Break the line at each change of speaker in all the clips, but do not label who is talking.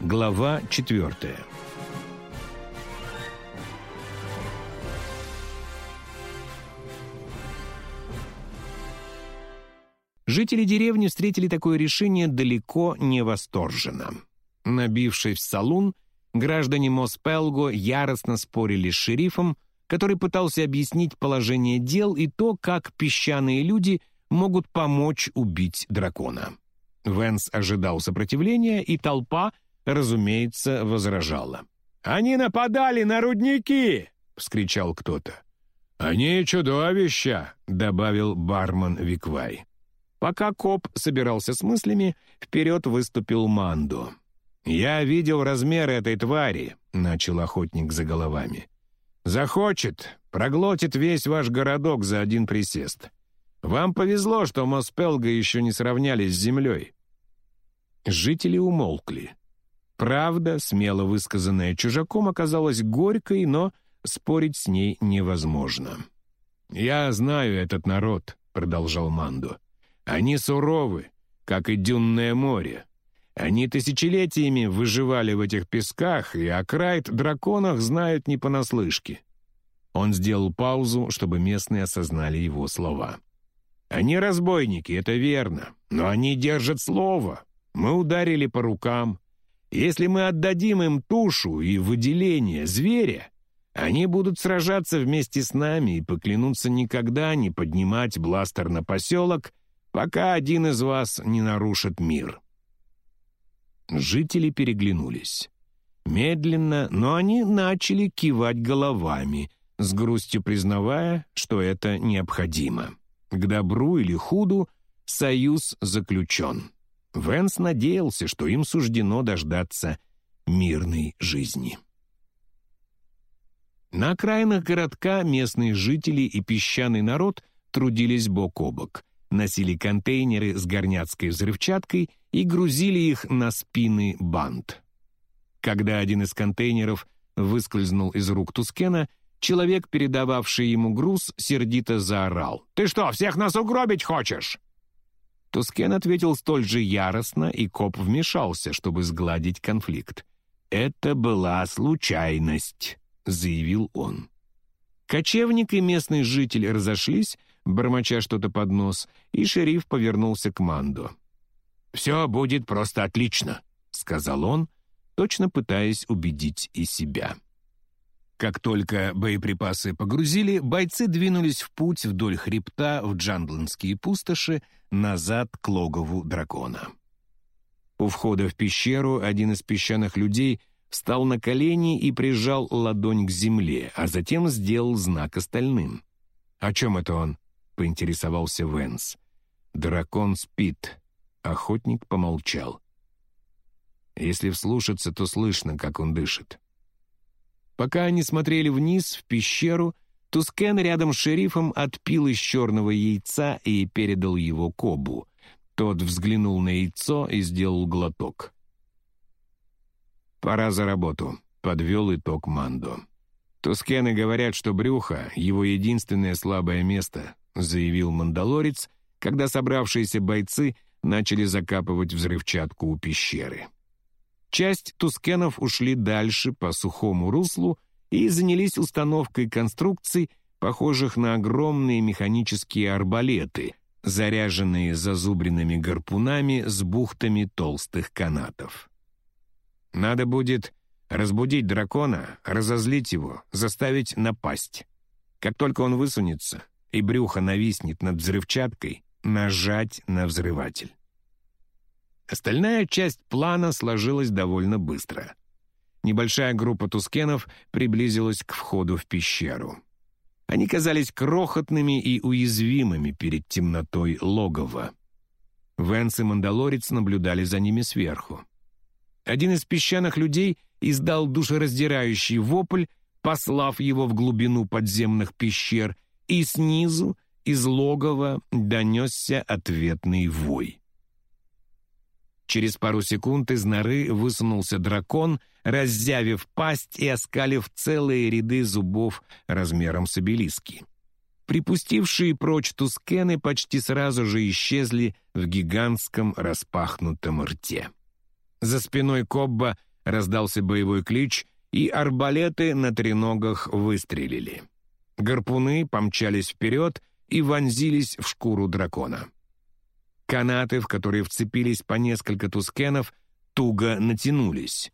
Глава четвертая. Жители деревни встретили такое решение далеко не восторженно. Набившись в салун, граждане Моспелго яростно спорили с шерифом, который пытался объяснить положение дел и то, как песчаные люди могут помочь убить дракона. Венс ожидал сопротивления, и толпа — разумеется, возражала. «Они нападали на рудники!» — вскричал кто-то. «Они чудовища!» — добавил бармен Виквай. Пока коп собирался с мыслями, вперед выступил Мандо. «Я видел размеры этой твари», — начал охотник за головами. «Захочет, проглотит весь ваш городок за один присест. Вам повезло, что Моспелга еще не сравнялись с землей». Жители умолкли. Правда, смело высказанная чужаком, оказалась горькой, но спорить с ней невозможно. «Я знаю этот народ», — продолжал Мандо. «Они суровы, как и дюнное море. Они тысячелетиями выживали в этих песках, и о крайт драконах знают не понаслышке». Он сделал паузу, чтобы местные осознали его слова. «Они разбойники, это верно, но они держат слово. Мы ударили по рукам, если мы отдадим им тушу и выделение зверя, они будут сражаться вместе с нами и поклянутся никогда не поднимать бластер на поселок, пока один из вас не нарушит мир». Жители переглянулись. Медленно, но они начали кивать головами, с грустью признавая, что это необходимо. К добру или худу союз заключен. Венс надеялся, что им суждено дождаться мирной жизни. На окраинах городка местные жители и песчаный народ трудились бок о бок, носили контейнеры с горняцкой взрывчаткой и грузили их на спины банд. Когда один из контейнеров выскользнул из рук Тускена, человек, передававший ему груз, сердито заорал. «Ты что, всех нас угробить хочешь?» Тускен ответил столь же яростно, и коп вмешался, чтобы сгладить конфликт. «Это была случайность», — заявил он. Кочевник и местный житель разошлись, бормоча что-то под нос, и шериф повернулся к Мандо. «Все будет просто отлично», — сказал он, точно пытаясь убедить и себя. Как только боеприпасы погрузили, бойцы двинулись в путь вдоль хребта в джандландские пустоши назад к логову дракона. У входа в пещеру один из песчаных людей встал на колени и прижал ладонь к земле, а затем сделал знак остальным. «О чем это он?» — поинтересовался Венс. «Дракон спит». Охотник помолчал. Если вслушаться, то слышно, как он дышит. Пока они смотрели вниз, в пещеру, Тускен рядом с шерифом отпил из черного яйца и передал его Кобу. Тот взглянул на яйцо и сделал глоток. «Пора за работу», — подвел итог Мандо. «Тускены говорят, что брюхо — его единственное слабое место», — заявил мандалорец, когда собравшиеся бойцы начали закапывать взрывчатку у пещеры. Часть тускенов ушли дальше по сухому руслу и занялись установкой конструкций, похожих на огромные механические арбалеты, заряженные зазубренными гарпунами с бухтами толстых канатов. Надо будет разбудить дракона, разозлить его, заставить напасть. Как только он высунется и брюхо нависнет над взрывчаткой, нажать на взрыватель. Остальная часть плана сложилась довольно быстро. Небольшая группа тускенов приблизилась к входу в пещеру. Они казались крохотными и уязвимыми перед темнотой логова. Венс и Мандалорец наблюдали за ними сверху. Один из песчаных людей издал душераздирающий вопль, послав его в глубину подземных пещер, и снизу, из логова, донесся ответный вой. Через пару секунд из норы высунулся дракон, раззявив пасть и оскалив целые ряды зубов размером с обелиски. Припустившие прочь тускены почти сразу же исчезли в гигантском распахнутом рте. За спиной Кобба раздался боевой клич, и арбалеты на треногах выстрелили. Гарпуны помчались вперед и вонзились в шкуру дракона. Канаты, в которые вцепились по несколько тускенов, туго натянулись.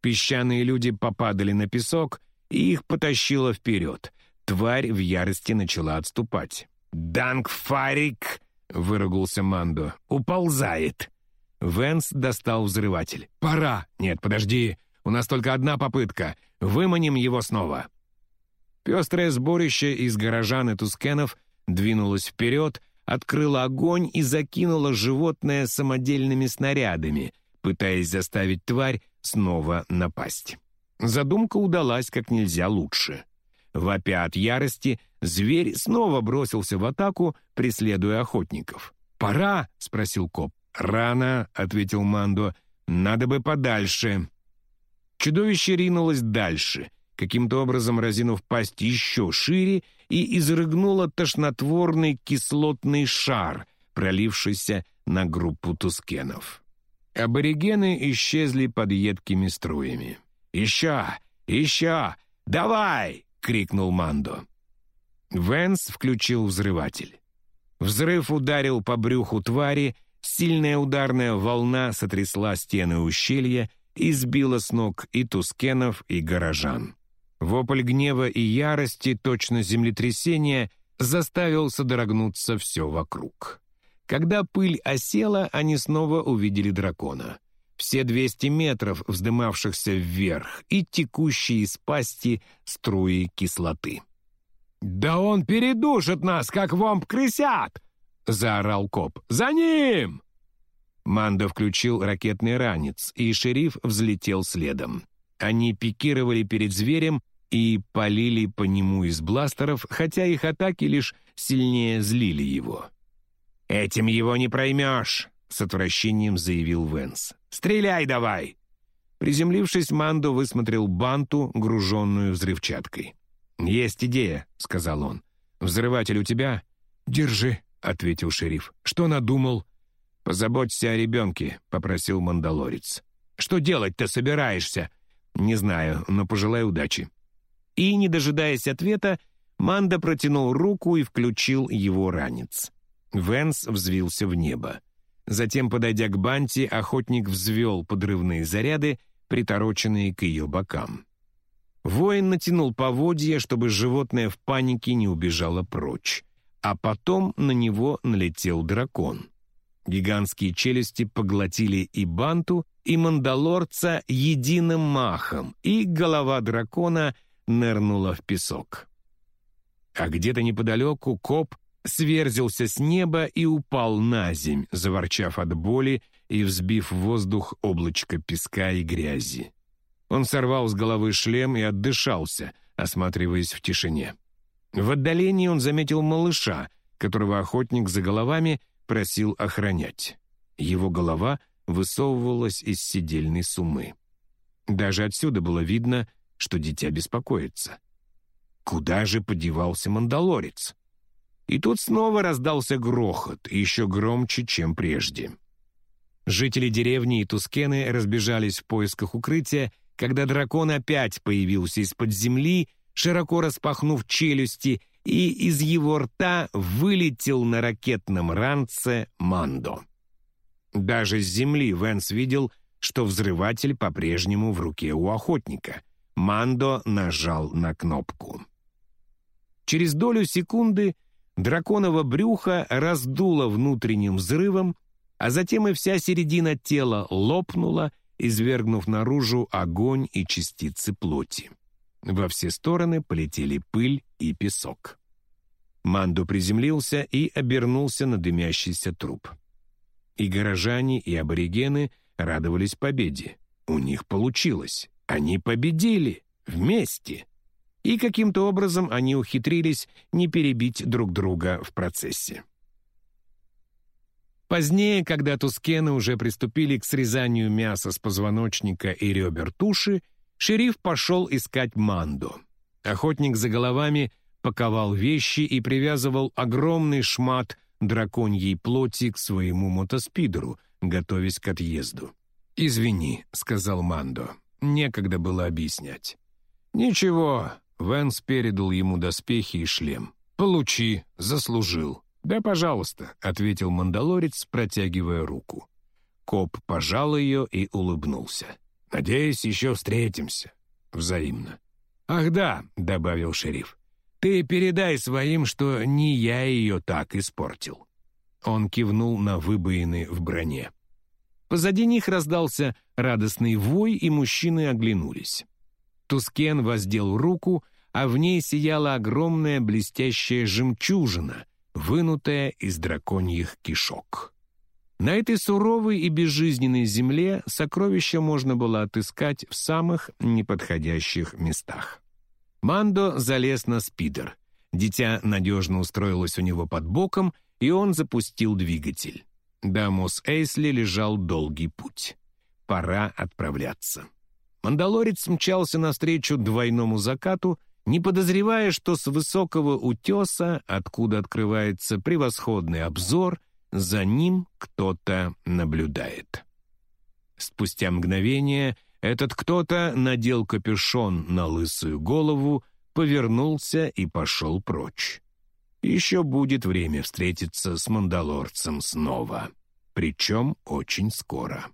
Песчаные люди попадали на песок, и их потащило вперед. Тварь в ярости начала отступать. «Дангфарик!» — выругался Мандо. «Уползает!» Венс достал взрыватель. «Пора!» «Нет, подожди! У нас только одна попытка. Выманим его снова!» Пестрое сборище из горожан и тускенов двинулось вперед, открыло огонь и закинуло животное самодельными снарядами, пытаясь заставить тварь снова напасть. Задумка удалась как нельзя лучше. Вопя от ярости, зверь снова бросился в атаку, преследуя охотников. «Пора?» — спросил коп. «Рано», — ответил Мандо. «Надо бы подальше». Чудовище ринулось дальше, каким-то образом разинув пасть еще шире и изрыгнуло тошнотворный кислотный шар, пролившийся на группу тускенов. Аборигены исчезли под едкими струями. «Еще! Еще! Давай!» — крикнул Мандо. Венс включил взрыватель. Взрыв ударил по брюху твари, сильная ударная волна сотрясла стены ущелья и сбила с ног и тускенов, и горожан. Вопль гнева и ярости, точно землетрясения, заставил содрогнуться все вокруг. Когда пыль осела, они снова увидели дракона. Все 200 метров вздымавшихся вверх и текущие из пасти струи кислоты. «Да он передушит нас, как вомп-крысят!» — заорал коп. «За ним!» Мандо включил ракетный ранец, и шериф взлетел следом. Они пикировали перед зверем и полили по нему из бластеров, хотя их атаки лишь сильнее злили его. «Этим его не проймешь», — с отвращением заявил Венс. «Стреляй давай!» Приземлившись, Мандо высмотрел банту, груженную взрывчаткой. «Есть идея», — сказал он. «Взрыватель у тебя?» «Держи», — ответил шериф. «Что надумал?» «Позаботься о ребенке», — попросил мандалорец. «Что делать-то собираешься?» «Не знаю, но пожелай удачи». И, не дожидаясь ответа, Манда протянул руку и включил его ранец. Венс взвился в небо. Затем, подойдя к Банти, охотник взвел подрывные заряды, притороченные к ее бокам. Воин натянул поводья, чтобы животное в панике не убежало прочь. А потом на него налетел дракон. Гигантские челюсти поглотили и Банту, и Мандалорца единым махом, и голова дракона нырнула в песок. А где-то неподалеку коп сверзился с неба и упал на земь, заворчав от боли и взбив в воздух облачко песка и грязи. Он сорвал с головы шлем и отдышался, осматриваясь в тишине. В отдалении он заметил малыша, которого охотник за головами просил охранять. Его голова высовывалась из сидельной сумы. Даже отсюда было видно, что дитя беспокоится. Куда же подевался мандалорец? И тут снова раздался грохот, еще громче, чем прежде. Жители деревни и Тускены разбежались в поисках укрытия, когда дракон опять появился из-под земли, широко распахнув челюсти, и из его рта вылетел на ракетном ранце Мандо. Даже с земли Венс видел, что взрыватель по-прежнему в руке у охотника. Мандо нажал на кнопку. Через долю секунды драконово брюхо раздуло внутренним взрывом, а затем и вся середина тела лопнула, извергнув наружу огонь и частицы плоти. Во все стороны полетели пыль и песок. Мандо приземлился и обернулся на дымящийся труп. И горожане, и аборигены радовались победе. У них получилось. Они победили. Вместе и каким-то образом они ухитрились не перебить друг друга в процессе. Позднее, когда тускены уже приступили к срезанию мяса с позвоночника и ребер туши, шериф пошел искать Манду. Охотник за головами паковал вещи и привязывал огромный шмат драконьей плоти к своему мотоспидеру, готовясь к отъезду. «Извини», — сказал Мандо. некогда было объяснять. «Ничего», — Венс передал ему доспехи и шлем. «Получи, заслужил». «Да, пожалуйста», — ответил мандалорец, протягивая руку. Коп пожал ее и улыбнулся. «Надеюсь, еще встретимся». Взаимно. «Ах да», — добавил шериф, — «ты передай своим, что не я ее так испортил». Он кивнул на выбоины в броне. Позади них раздался радостный вой, и мужчины оглянулись. Тускен воздел руку, а в ней сияла огромная блестящая жемчужина, вынутая из драконьих кишок. На этой суровой и безжизненной земле сокровища можно было отыскать в самых неподходящих местах. Мандо залез на спидер. Дитя надежно устроилось у него под боком, и он запустил двигатель. Дамус Эйсли лежал долгий путь. Пора отправляться. Мандалорец мчался навстречу двойному закату, не подозревая, что с высокого утеса, откуда открывается превосходный обзор, за ним кто-то наблюдает. Спустя мгновение этот кто-то надел капюшон на лысую голову, повернулся и пошел прочь. Еще будет время встретиться с мандалорцем снова, причем очень скоро.